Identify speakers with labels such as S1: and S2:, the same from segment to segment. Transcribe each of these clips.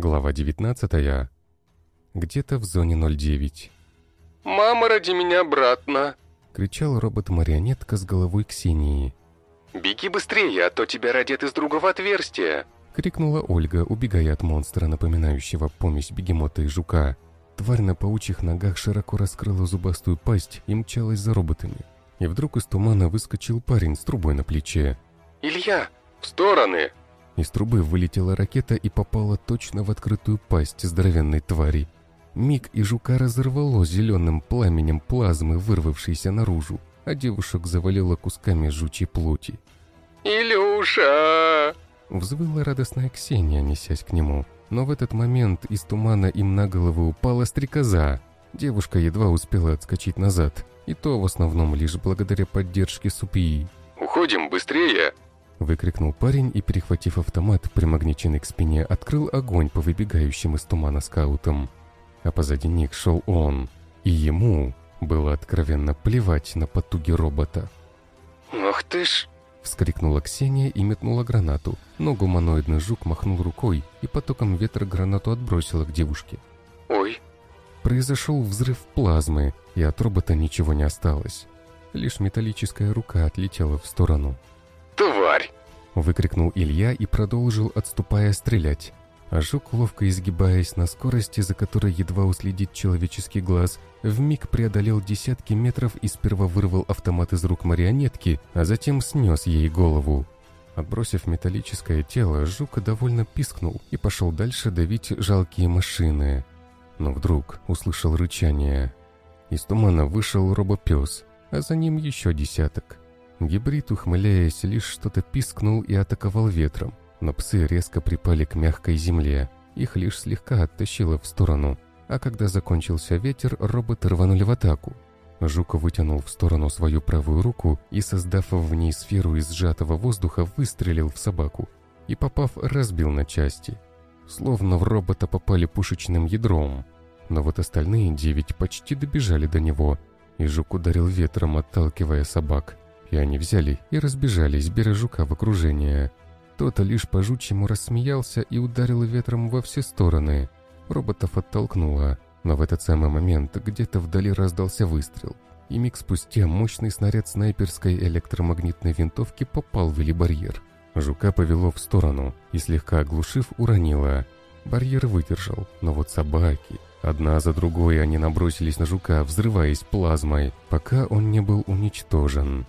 S1: Глава 19. Где-то в зоне 09.
S2: «Мама, ради меня обратно!»
S1: — кричал робот-марионетка с головой Ксении.
S2: «Беги быстрее, а то тебя родят из другого отверстия!»
S1: — крикнула Ольга, убегая от монстра, напоминающего помесь бегемота и жука. Тварь на паучьих ногах широко раскрыла зубастую пасть и мчалась за роботами. И вдруг из тумана выскочил парень с трубой на плече.
S2: «Илья, в стороны!»
S1: Из трубы вылетела ракета и попала точно в открытую пасть здоровенной твари. Миг и жука разорвало зеленым пламенем плазмы, вырвавшейся наружу, а девушек завалило кусками жучьей плоти.
S2: «Илюша!»
S1: Взвыла радостная Ксения, несясь к нему. Но в этот момент из тумана им на голову упала стрекоза. Девушка едва успела отскочить назад, и то в основном лишь благодаря поддержке Супии.
S2: «Уходим быстрее!»
S1: Выкрикнул парень и, перехватив автомат, примагниченный к спине, открыл огонь по выбегающим из тумана скаутам. А позади них шел он. И ему было откровенно плевать на потуги робота.
S2: «Ах ты ж!»
S1: Вскрикнула Ксения и метнула гранату, но гуманоидный жук махнул рукой и потоком ветра гранату отбросила к девушке.
S2: «Ой!»
S1: Произошел взрыв плазмы, и от робота ничего не осталось. Лишь металлическая рука отлетела в сторону.
S2: «Тварь!»
S1: — выкрикнул Илья и продолжил, отступая, стрелять. А жук, ловко изгибаясь на скорости, за которой едва уследит человеческий глаз, вмиг преодолел десятки метров и сперва вырвал автомат из рук марионетки, а затем снес ей голову. Отбросив металлическое тело, жук довольно пискнул и пошел дальше давить жалкие машины. Но вдруг услышал рычание. Из тумана вышел робопес, а за ним еще десяток. Гибрид, ухмыляясь, лишь что-то пискнул и атаковал ветром, но псы резко припали к мягкой земле. Их лишь слегка оттащило в сторону, а когда закончился ветер, роботы рванули в атаку. Жук вытянул в сторону свою правую руку и, создав в ней сферу из сжатого воздуха, выстрелил в собаку и, попав, разбил на части. Словно в робота попали пушечным ядром. Но вот остальные девять почти добежали до него, и жук ударил ветром, отталкивая собак. И они взяли и разбежались, беря жука в окружение. Тот лишь по-жучьему рассмеялся и ударил ветром во все стороны. Роботов оттолкнуло, но в этот самый момент где-то вдали раздался выстрел. И миг спустя мощный снаряд снайперской электромагнитной винтовки попал в велибарьер. Жука повело в сторону и, слегка оглушив, уронило. Барьер выдержал, но вот собаки... Одна за другой они набросились на жука, взрываясь плазмой, пока он не был уничтожен.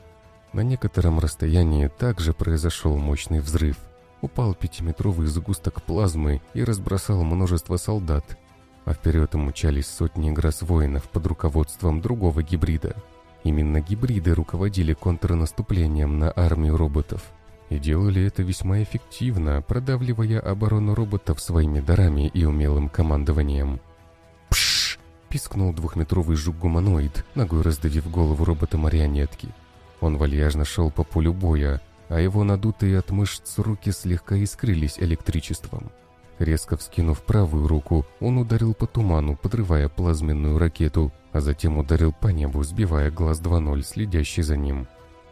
S1: На некотором расстоянии также произошел мощный взрыв. Упал пятиметровый сгусток плазмы и разбросал множество солдат. А вперед мчались сотни грас-воинов под руководством другого гибрида. Именно гибриды руководили контрнаступлением на армию роботов. И делали это весьма эффективно, продавливая оборону роботов своими дарами и умелым командованием. «Пшш!» — пискнул двухметровый жук-гуманоид, ногой раздавив голову робота-марионетки. Он вальяжно шел по полю боя, а его надутые от мышц руки слегка искрились электричеством. Резко вскинув правую руку, он ударил по туману, подрывая плазменную ракету, а затем ударил по небу, сбивая глаз 2-0, следящий за ним.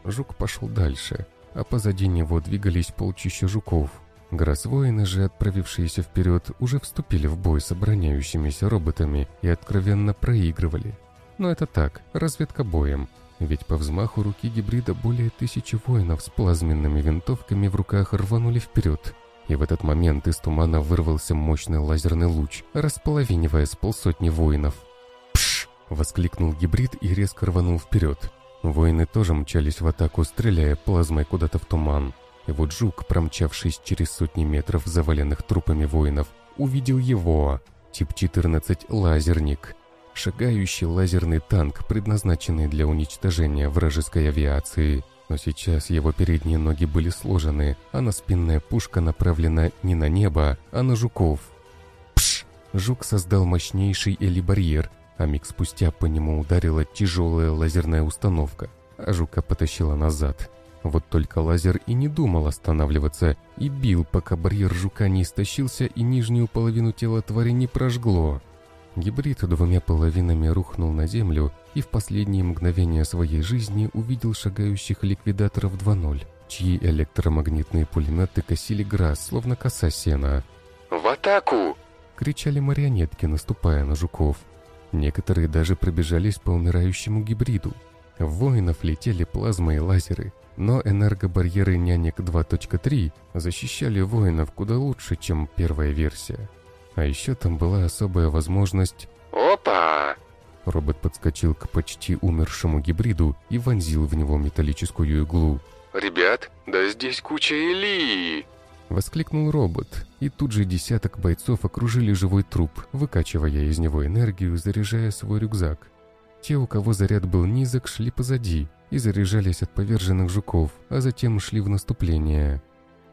S1: Жук пошел дальше, а позади него двигались полчища жуков. Гросвоины же, отправившиеся вперед, уже вступили в бой с обороняющимися роботами и откровенно проигрывали. Но это так, разведка боем, ведь по взмаху руки гибрида более тысячи воинов с плазменными винтовками в руках рванули вперед. И в этот момент из тумана вырвался мощный лазерный луч, располовинивая с полсотни воинов. «Пш!» — воскликнул гибрид и резко рванул вперед. Воины тоже мчались в атаку, стреляя плазмой куда-то в туман. И вот жук, промчавшись через сотни метров заваленных трупами воинов, увидел его. Тип 14 «Лазерник», Шагающий лазерный танк, предназначенный для уничтожения вражеской авиации. Но сейчас его передние ноги были сложены, а на спинная пушка направлена не на небо, а на жуков. Пш! Жук создал мощнейший элибарьер, а миг спустя по нему ударила тяжелая лазерная установка, а жука потащила назад. Вот только лазер и не думал останавливаться, и бил, пока барьер жука не истощился и нижнюю половину тела твари не прожгло. Гибрид двумя половинами рухнул на землю и в последние мгновения своей жизни увидел шагающих ликвидаторов 2.0, чьи электромагнитные пулеметы косили грас, словно коса сена.
S2: «В атаку!»
S1: кричали марионетки, наступая на жуков. Некоторые даже пробежались по умирающему гибриду. В воинов летели плазмы и лазеры, но энергобарьеры «Нянек 2.3» защищали воинов куда лучше, чем первая версия. А еще там была особая возможность...
S2: Опа!
S1: Робот подскочил к почти умершему гибриду и вонзил в него металлическую иглу.
S2: «Ребят, да здесь куча Или!»
S1: Воскликнул робот, и тут же десяток бойцов окружили живой труп, выкачивая из него энергию, заряжая свой рюкзак. Те, у кого заряд был низок, шли позади и заряжались от поверженных жуков, а затем шли в наступление.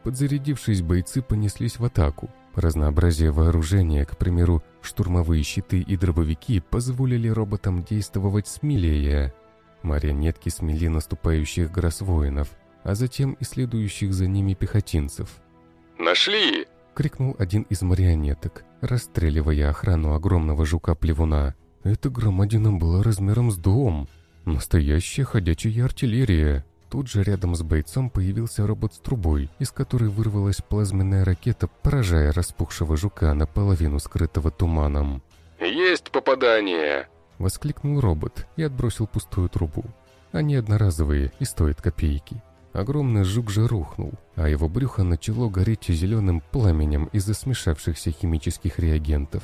S1: Подзарядившись, бойцы понеслись в атаку. Разнообразие вооружения, к примеру, штурмовые щиты и дробовики, позволили роботам действовать смелее. Марионетки смели наступающих гросвоинов, а затем и следующих за ними пехотинцев –
S2: «Нашли!»
S1: — крикнул один из марионеток, расстреливая охрану огромного жука-плевуна. Эта громадина была размером с дом. Настоящая ходячая артиллерия. Тут же рядом с бойцом появился робот с трубой, из которой вырвалась плазменная ракета, поражая распухшего жука наполовину скрытого туманом.
S2: «Есть попадание!»
S1: — воскликнул робот и отбросил пустую трубу. Они одноразовые и стоят копейки. Огромный жук же рухнул, а его брюхо начало гореть зеленым пламенем из-за смешавшихся химических реагентов.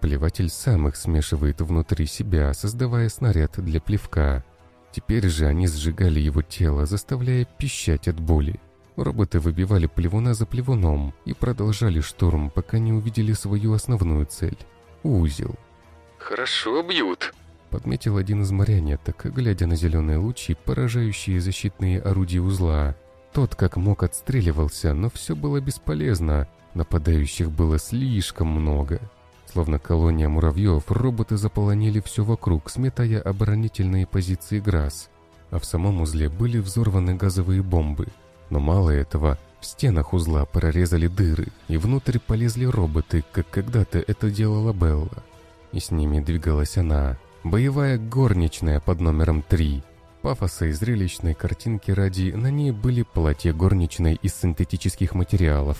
S1: Плеватель сам их смешивает внутри себя, создавая снаряд для плевка. Теперь же они сжигали его тело, заставляя пищать от боли. Роботы выбивали плевуна за плевуном и продолжали штурм, пока не увидели свою основную цель — узел.
S2: «Хорошо бьют»,
S1: Подметил один из марионеток, глядя на зеленые лучи, поражающие защитные орудия узла. Тот как мог отстреливался, но все было бесполезно. Нападающих было слишком много. Словно колония муравьев, роботы заполонили все вокруг, сметая оборонительные позиции ГРАС. А в самом узле были взорваны газовые бомбы. Но мало этого, в стенах узла прорезали дыры, и внутрь полезли роботы, как когда-то это делала Белла. И с ними двигалась она, Боевая горничная под номером 3. Пафоса и зрелищной картинки ради на ней были платья горничной из синтетических материалов.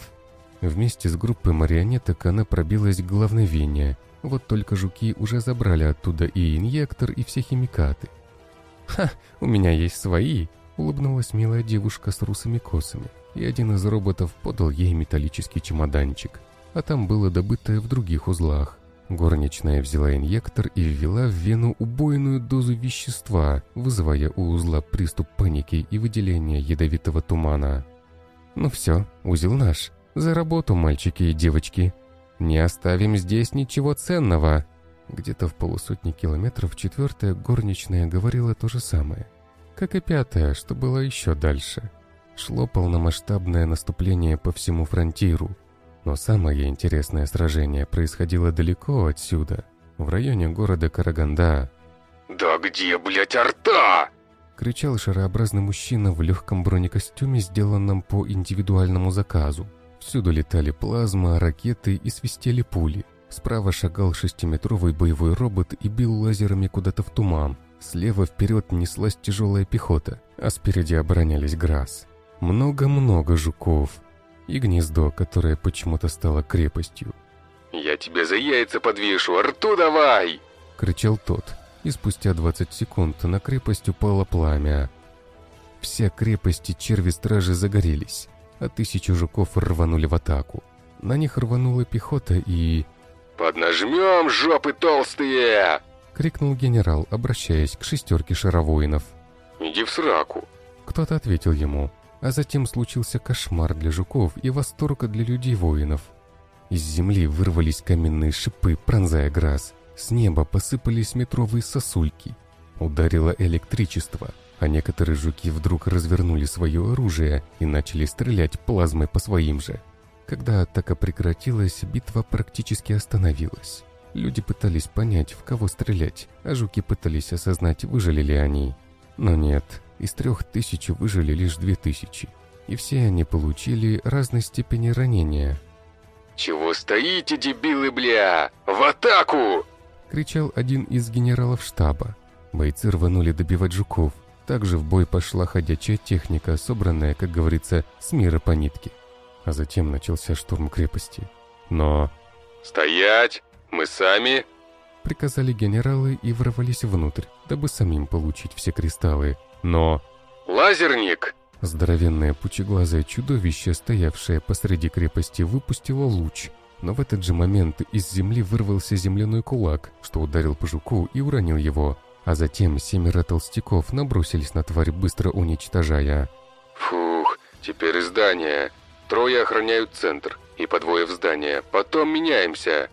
S1: Вместе с группой марионеток она пробилась к главной вене. Вот только жуки уже забрали оттуда и инъектор, и все химикаты. «Ха, у меня есть свои!» — улыбнулась милая девушка с русыми косами, и один из роботов подал ей металлический чемоданчик. А там было добытое в других узлах. Горничная взяла инъектор и ввела в вену убойную дозу вещества, вызывая у узла приступ паники и выделение ядовитого тумана. «Ну все, узел наш. За работу, мальчики и девочки. Не оставим здесь ничего ценного!» Где-то в полусотни километров четвертая горничная говорила то же самое. Как и пятая, что было еще дальше. Шло полномасштабное наступление по всему фронтиру, но самое интересное сражение происходило далеко отсюда, в районе города Караганда.
S2: «Да где, блядь, арта?»
S1: кричал шарообразный мужчина в легком бронекостюме, сделанном по индивидуальному заказу. Всюду летали плазма, ракеты и свистели пули. Справа шагал шестиметровый боевой робот и бил лазерами куда-то в туман. Слева вперед неслась тяжелая пехота, а спереди оборонялись ГРАС. Много-много жуков, и гнездо, которое почему-то стало крепостью.
S2: «Я тебе за яйца подвешу, рту давай!»
S1: — кричал тот, и спустя 20 секунд на крепость упало пламя. Вся крепость и черви-стражи загорелись, а тысячи жуков рванули в атаку. На них рванула пехота и...
S2: «Поднажмем, жопы толстые!»
S1: — крикнул генерал, обращаясь к шестерке шаровоинов.
S2: «Иди в сраку!»
S1: Кто-то ответил ему. А затем случился кошмар для жуков и восторг для людей-воинов. Из земли вырвались каменные шипы, пронзая грас. С неба посыпались метровые сосульки. Ударило электричество, а некоторые жуки вдруг развернули свое оружие и начали стрелять плазмой по своим же. Когда атака прекратилась, битва практически остановилась. Люди пытались понять, в кого стрелять, а жуки пытались осознать, выжили ли они. Но нет, из трех тысяч выжили лишь две тысячи, и все они получили разной степени ранения.
S2: «Чего стоите, дебилы, бля? В атаку!»
S1: — кричал один из генералов штаба. Бойцы рванули добивать жуков. Также в бой пошла ходячая техника, собранная, как говорится, с мира по нитке. А затем начался штурм крепости. Но
S2: Стоять! Мы сами!»
S1: Приказали генералы и ворвались внутрь, дабы самим получить все кристаллы. Но...
S2: «Лазерник!»
S1: Здоровенное пучеглазое чудовище, стоявшее посреди крепости, выпустило луч. Но в этот же момент из земли вырвался земляной кулак, что ударил по жуку и уронил его. А затем семеро толстяков набросились на тварь, быстро уничтожая.
S2: «Фух, теперь здание. Трое охраняют центр, и по двое в здание. Потом меняемся.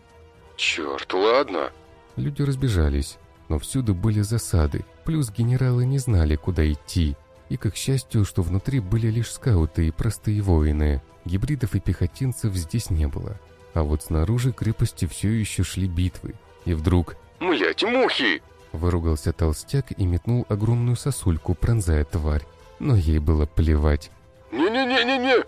S2: Черт, ладно».
S1: Люди разбежались, но всюду были засады, плюс генералы не знали, куда идти. И, к счастью, что внутри были лишь скауты и простые воины. Гибридов и пехотинцев здесь не было. А вот снаружи крепости все еще шли битвы. И вдруг...
S2: «Млять, мухи!»
S1: Выругался толстяк и метнул огромную сосульку, пронзая тварь. Но ей было плевать.
S2: «Не-не-не-не-не!»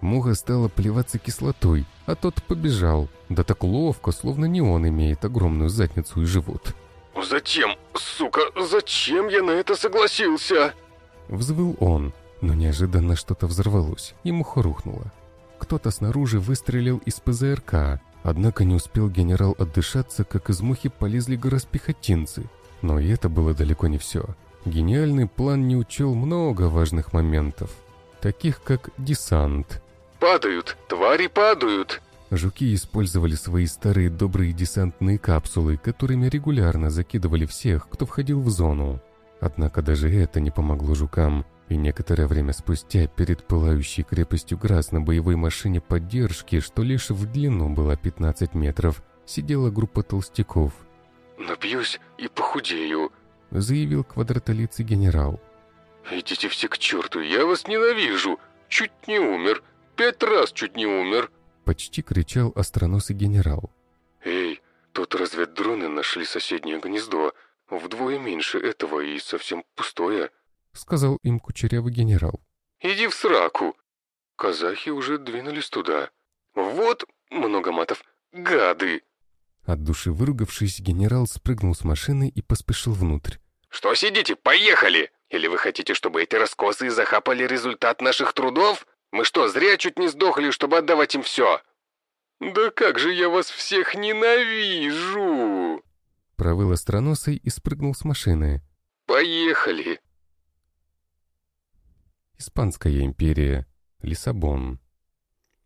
S1: Муха стала плеваться кислотой, а тот побежал. Да так ловко, словно не он имеет огромную задницу и живот.
S2: «Зачем, сука, зачем я на это согласился?»
S1: Взвыл он, но неожиданно что-то взорвалось, и муха рухнула. Кто-то снаружи выстрелил из ПЗРК, однако не успел генерал отдышаться, как из мухи полезли гораспехотинцы. Но и это было далеко не все. Гениальный план не учел много важных моментов, таких как десант.
S2: «Падают! Твари падают!»
S1: Жуки использовали свои старые добрые десантные капсулы, которыми регулярно закидывали всех, кто входил в зону. Однако даже это не помогло жукам, и некоторое время спустя перед пылающей крепостью Грас на боевой машине поддержки, что лишь в длину была 15 метров, сидела группа толстяков.
S2: «Напьюсь и похудею», —
S1: заявил квадратолицый генерал.
S2: «Идите все к черту, я вас ненавижу! Чуть не умер, пять раз чуть не умер!»
S1: Почти кричал остроносый генерал.
S2: «Эй, тут разведдроны нашли соседнее гнездо, Вдвое меньше этого и совсем пустое», —
S1: сказал им кучерявый генерал.
S2: «Иди в сраку! Казахи уже двинулись туда. Вот много матов. Гады!»
S1: От души выругавшись, генерал спрыгнул с машины и поспешил внутрь.
S2: «Что сидите? Поехали! Или вы хотите, чтобы эти раскосы захапали результат наших трудов? Мы что, зря чуть не сдохли, чтобы отдавать им все?» «Да как же я вас всех ненавижу!»
S1: Провыл остроносый и спрыгнул с машины.
S2: «Поехали!»
S1: Испанская империя. Лиссабон.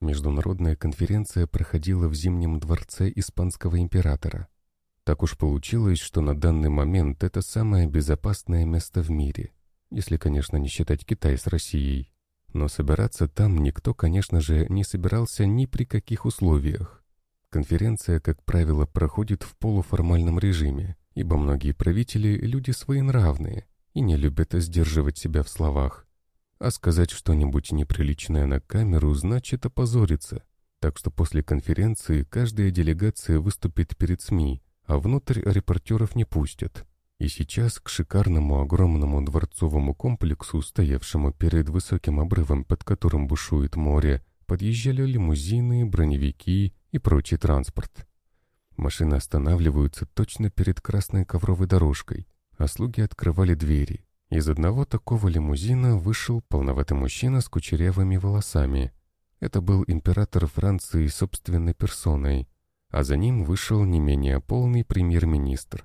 S1: Международная конференция проходила в Зимнем дворце Испанского императора. Так уж получилось, что на данный момент это самое безопасное место в мире, если, конечно, не считать Китай с Россией. Но собираться там никто, конечно же, не собирался ни при каких условиях. Конференция, как правило, проходит в полуформальном режиме, ибо многие правители – люди своенравные и не любят сдерживать себя в словах. А сказать что-нибудь неприличное на камеру значит опозориться. Так что после конференции каждая делегация выступит перед СМИ, а внутрь репортеров не пустят. И сейчас к шикарному огромному дворцовому комплексу, стоявшему перед высоким обрывом, под которым бушует море, подъезжали лимузины, броневики и прочий транспорт. Машины останавливаются точно перед красной ковровой дорожкой, а слуги открывали двери. Из одного такого лимузина вышел полноватый мужчина с кучерявыми волосами. Это был император Франции собственной персоной, а за ним вышел не менее полный премьер-министр.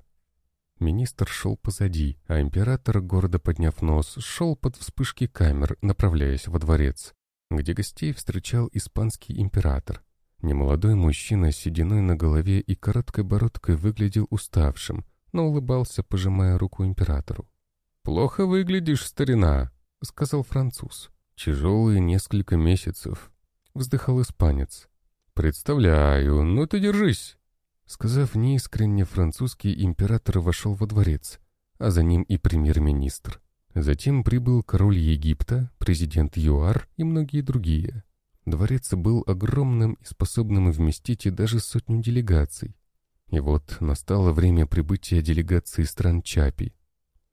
S1: Министр шел позади, а император, гордо подняв нос, шел под вспышки камер, направляясь во дворец, где гостей встречал испанский император. Немолодой мужчина с сединой на голове и короткой бородкой выглядел уставшим, но улыбался, пожимая руку императору. «Плохо выглядишь, старина», — сказал француз. «Тяжелые несколько месяцев», — вздыхал испанец. «Представляю, ну ты держись». Сказав неискренне французский, император вошел во дворец, а за ним и премьер-министр. Затем прибыл король Египта, президент ЮАР и многие другие. Дворец был огромным и способным вместить и даже сотню делегаций. И вот настало время прибытия делегации стран Чапи.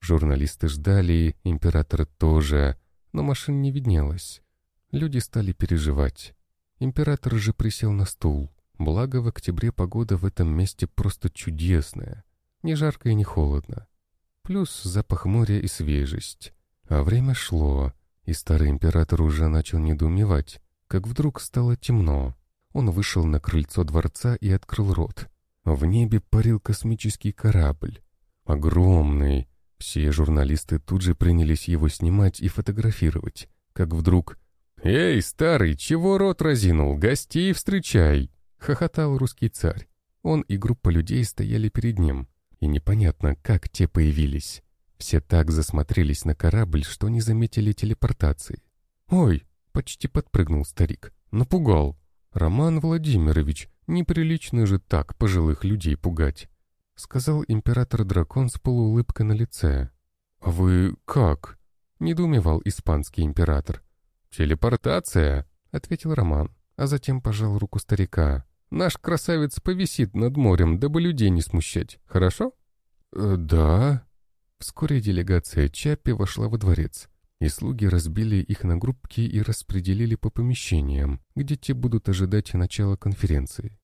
S1: Журналисты ждали, император тоже, но машин не виднелось. Люди стали переживать. Император же присел на стул. Благо, в октябре погода в этом месте просто чудесная. Не жарко и не холодно. Плюс запах моря и свежесть. А время шло, и старый император уже начал недоумевать как вдруг стало темно. Он вышел на крыльцо дворца и открыл рот. В небе парил космический корабль. Огромный. Все журналисты тут же принялись его снимать и фотографировать. Как вдруг... «Эй, старый, чего рот разинул? Гостей встречай!» — хохотал русский царь. Он и группа людей стояли перед ним. И непонятно, как те появились. Все так засмотрелись на корабль, что не заметили телепортации. «Ой!» — почти подпрыгнул старик. «Напугал!» «Роман Владимирович, неприлично же так пожилых людей пугать!» — сказал император-дракон с полуулыбкой на лице. «А вы как?» — недоумевал испанский император. «Телепортация!» — ответил Роман, а затем пожал руку старика. «Наш красавец повисит над морем, дабы людей не смущать, хорошо?» «Э, «Да», Вскоре делегация Чаппи вошла во дворец, и слуги разбили их на группки и распределили по помещениям, где те будут ожидать начала конференции.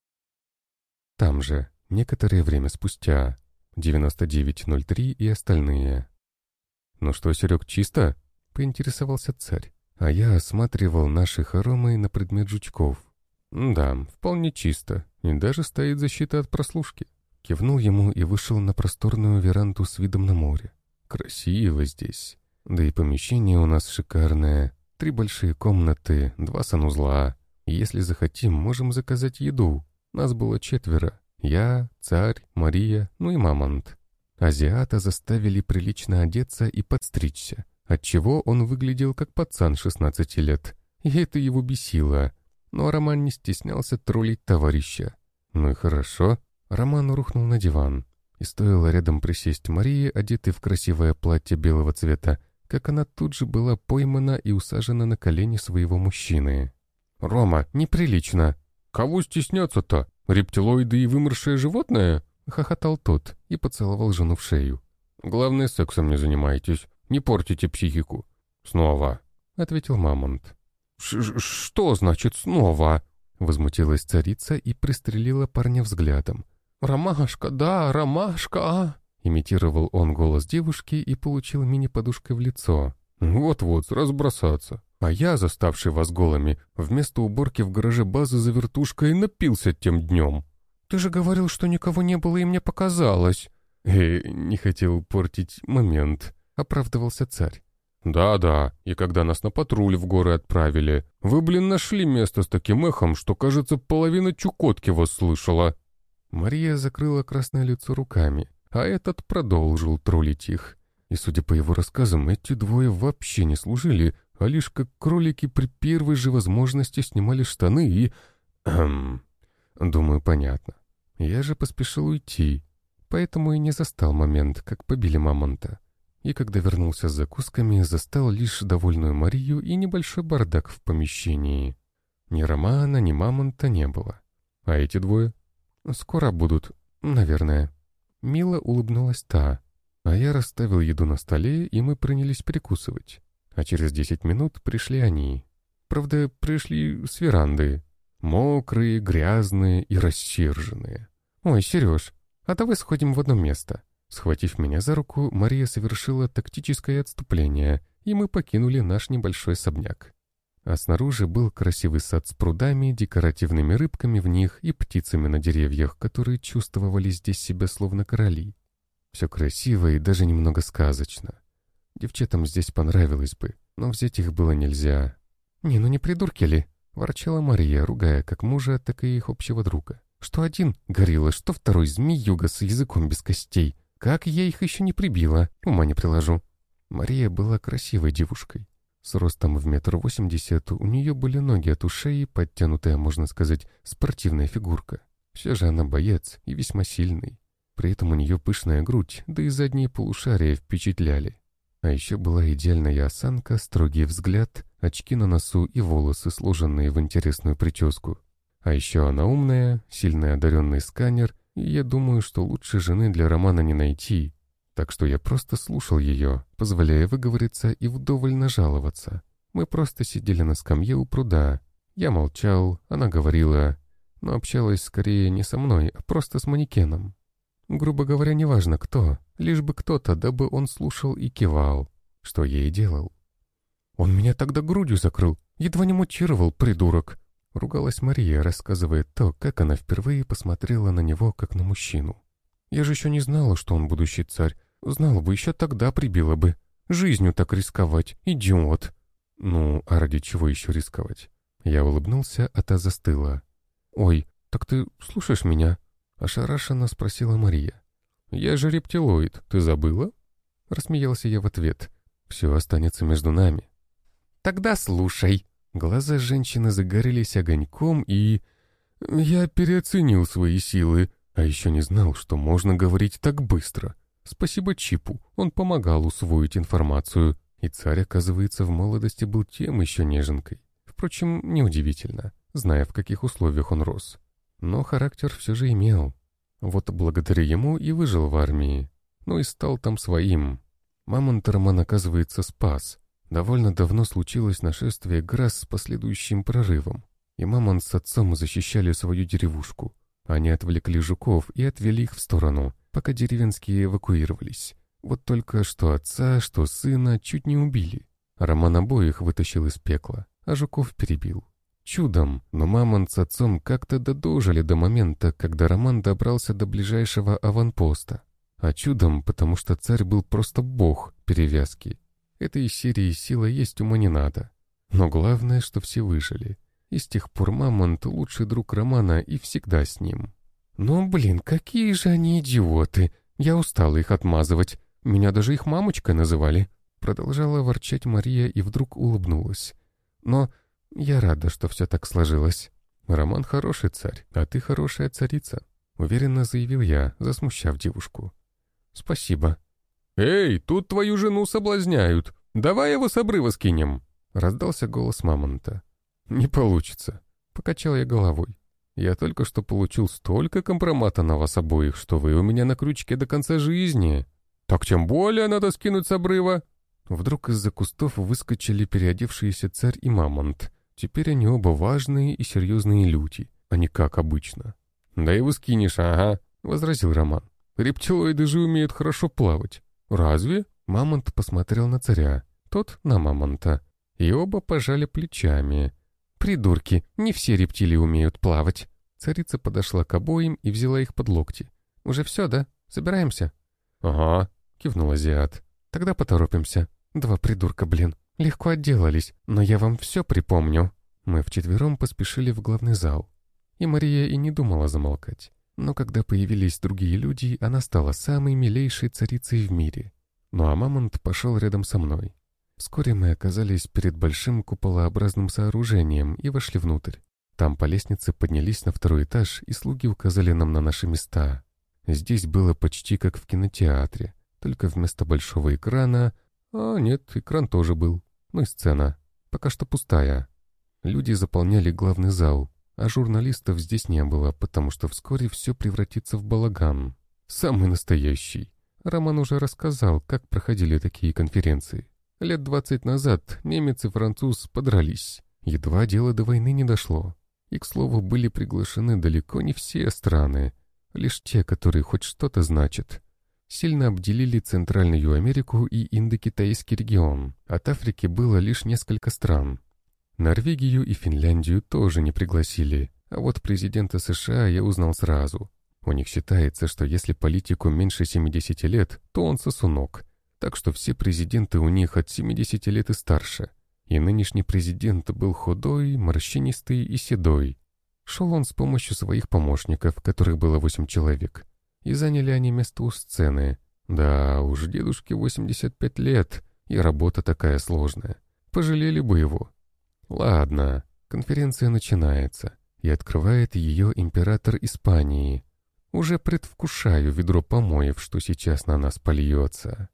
S1: Там же, некоторое время спустя, 9903 и остальные. «Ну что, Серег, чисто?» — поинтересовался царь, а я осматривал наши хоромы на предмет жучков. «Да, вполне чисто, и даже стоит защита от прослушки». Кивнул ему и вышел на просторную веранду с видом на море. Красиво здесь. Да и помещение у нас шикарное. Три большие комнаты, два санузла. Если захотим, можем заказать еду. Нас было четверо. Я, царь, Мария, ну и мамонт. Азиата заставили прилично одеться и подстричься, отчего он выглядел как пацан 16 лет. И это его бесило. Но Роман не стеснялся троллить товарища. Ну и хорошо, Роман рухнул на диван, и стоило рядом присесть Марии, одетой в красивое платье белого цвета, как она тут же была поймана и усажена на колени своего мужчины. «Рома, неприлично!» «Кого стесняться-то? Рептилоиды и вымершее животное?» — хохотал тот и поцеловал жену в шею. «Главное, сексом не занимайтесь, не портите психику». «Снова», — ответил Мамонт. Ш «Что значит «снова»?» — возмутилась царица и пристрелила парня взглядом. «Ромашка, да, ромашка!» а!» Имитировал он голос девушки и получил мини-подушкой в лицо. «Вот-вот, разбросаться. А я, заставший вас голыми, вместо уборки в гараже базы за вертушкой напился тем днем. Ты же говорил, что никого не было и мне показалось». «Э, не хотел портить момент», — оправдывался царь. «Да-да, и когда нас на патруль в горы отправили, вы, блин, нашли место с таким эхом, что, кажется, половина Чукотки вас слышала». Мария закрыла красное лицо руками, а этот продолжил троллить их. И, судя по его рассказам, эти двое вообще не служили, а лишь как кролики при первой же возможности снимали штаны и... Думаю, понятно. Я же поспешил уйти, поэтому и не застал момент, как побили мамонта. И когда вернулся с закусками, застал лишь довольную Марию и небольшой бардак в помещении. Ни Романа, ни мамонта не было. А эти двое «Скоро будут, наверное». Мило улыбнулась та, а я расставил еду на столе, и мы принялись перекусывать. А через десять минут пришли они. Правда, пришли с веранды. Мокрые, грязные и рассерженные. «Ой, Сереж, а давай сходим в одно место». Схватив меня за руку, Мария совершила тактическое отступление, и мы покинули наш небольшой особняк а снаружи был красивый сад с прудами, декоративными рыбками в них и птицами на деревьях, которые чувствовали здесь себя словно короли. Все красиво и даже немного сказочно. Девчатам здесь понравилось бы, но взять их было нельзя. «Не, ну не придурки ли?» — ворчала Мария, ругая как мужа, так и их общего друга. «Что один — горилла, что второй — змеюга с языком без костей. Как я их еще не прибила, ума не приложу». Мария была красивой девушкой, с ростом в метр восемьдесят у нее были ноги от ушей, подтянутая, можно сказать, спортивная фигурка. Все же она боец и весьма сильный. При этом у нее пышная грудь, да и задние полушария впечатляли. А еще была идеальная осанка, строгий взгляд, очки на носу и волосы, сложенные в интересную прическу. А еще она умная, сильно одаренный сканер, и я думаю, что лучше жены для Романа не найти, так что я просто слушал ее, позволяя выговориться и вдоволь нажаловаться. Мы просто сидели на скамье у пруда. Я молчал, она говорила, но общалась скорее не со мной, а просто с манекеном. Грубо говоря, неважно кто, лишь бы кто-то, дабы он слушал и кивал, что я и делал. Он меня тогда грудью закрыл, едва не мутировал, придурок. Ругалась Мария, рассказывая то, как она впервые посмотрела на него, как на мужчину. «Я же еще не знала, что он будущий царь. Знала бы, еще тогда прибила бы. Жизнью так рисковать, идиот!» «Ну, а ради чего еще рисковать?» Я улыбнулся, а та застыла. «Ой, так ты слушаешь меня?» Ошарашенно спросила Мария. «Я же рептилоид, ты забыла?» Рассмеялся я в ответ. «Все останется между нами». «Тогда слушай». Глаза женщины загорелись огоньком, и... Я переоценил свои силы, а еще не знал, что можно говорить так быстро. Спасибо Чипу, он помогал усвоить информацию, и царь, оказывается, в молодости был тем еще неженкой. Впрочем, неудивительно, зная, в каких условиях он рос. Но характер все же имел. Вот благодаря ему и выжил в армии. Ну и стал там своим. Мамонт Роман, оказывается, спас. Довольно давно случилось нашествие Грасс с последующим прорывом. И Мамонт с отцом защищали свою деревушку. Они отвлекли жуков и отвели их в сторону, пока деревенские эвакуировались. Вот только что отца, что сына чуть не убили. Роман обоих вытащил из пекла, а жуков перебил. Чудом, но Мамонт с отцом как-то додожили до момента, когда Роман добрался до ближайшего аванпоста. А чудом, потому что царь был просто бог перевязки. Этой серии сила есть ума не надо. Но главное, что все выжили. И с тех пор Мамонт лучший друг Романа и всегда с ним. «Ну, блин, какие же они идиоты! Я устала их отмазывать. Меня даже их мамочкой называли». Продолжала ворчать Мария и вдруг улыбнулась. «Но «Я рада, что все так сложилось. Роман хороший царь, а ты хорошая царица», — уверенно заявил я, засмущав девушку. «Спасибо». «Эй, тут твою жену соблазняют. Давай его с обрыва скинем», — раздался голос мамонта. «Не получится», — покачал я головой. «Я только что получил столько компромата на вас обоих, что вы у меня на крючке до конца жизни. Так чем более надо скинуть с обрыва». Вдруг из-за кустов выскочили переодевшиеся царь и мамонт. Теперь они оба важные и серьезные люди, а не как обычно. «Да его скинешь, ага», — возразил Роман. «Рептилоиды же умеют хорошо плавать». «Разве?» — Мамонт посмотрел на царя, тот на Мамонта. И оба пожали плечами. «Придурки, не все рептилии умеют плавать». Царица подошла к обоим и взяла их под локти. «Уже все, да? Собираемся?»
S2: «Ага», — кивнул азиат.
S1: «Тогда поторопимся. Два придурка, блин». Легко отделались, но я вам все припомню. Мы вчетвером поспешили в главный зал. И Мария и не думала замолкать. Но когда появились другие люди, она стала самой милейшей царицей в мире. Ну а Мамонт пошел рядом со мной. Вскоре мы оказались перед большим куполообразным сооружением и вошли внутрь. Там по лестнице поднялись на второй этаж, и слуги указали нам на наши места. Здесь было почти как в кинотеатре, только вместо большого экрана... А нет, экран тоже был. Ну и сцена. Пока что пустая. Люди заполняли главный зал, а журналистов здесь не было, потому что вскоре все превратится в балаган. Самый настоящий. Роман уже рассказал, как проходили такие конференции. Лет двадцать назад немец и француз подрались. Едва дело до войны не дошло. И, к слову, были приглашены далеко не все страны, лишь те, которые хоть что-то значат сильно обделили Центральную Америку и Индокитайский регион. От Африки было лишь несколько стран. Норвегию и Финляндию тоже не пригласили, а вот президента США я узнал сразу. У них считается, что если политику меньше 70 лет, то он сосунок. Так что все президенты у них от 70 лет и старше. И нынешний президент был худой, морщинистый и седой. Шел он с помощью своих помощников, которых было 8 человек и заняли они место у сцены. Да уж, дедушке 85 лет, и работа такая сложная. Пожалели бы его. Ладно, конференция начинается, и открывает ее император Испании. Уже предвкушаю ведро помоев, что сейчас на нас польется.